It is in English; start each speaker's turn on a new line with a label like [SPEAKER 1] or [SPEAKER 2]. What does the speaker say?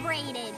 [SPEAKER 1] celebrated.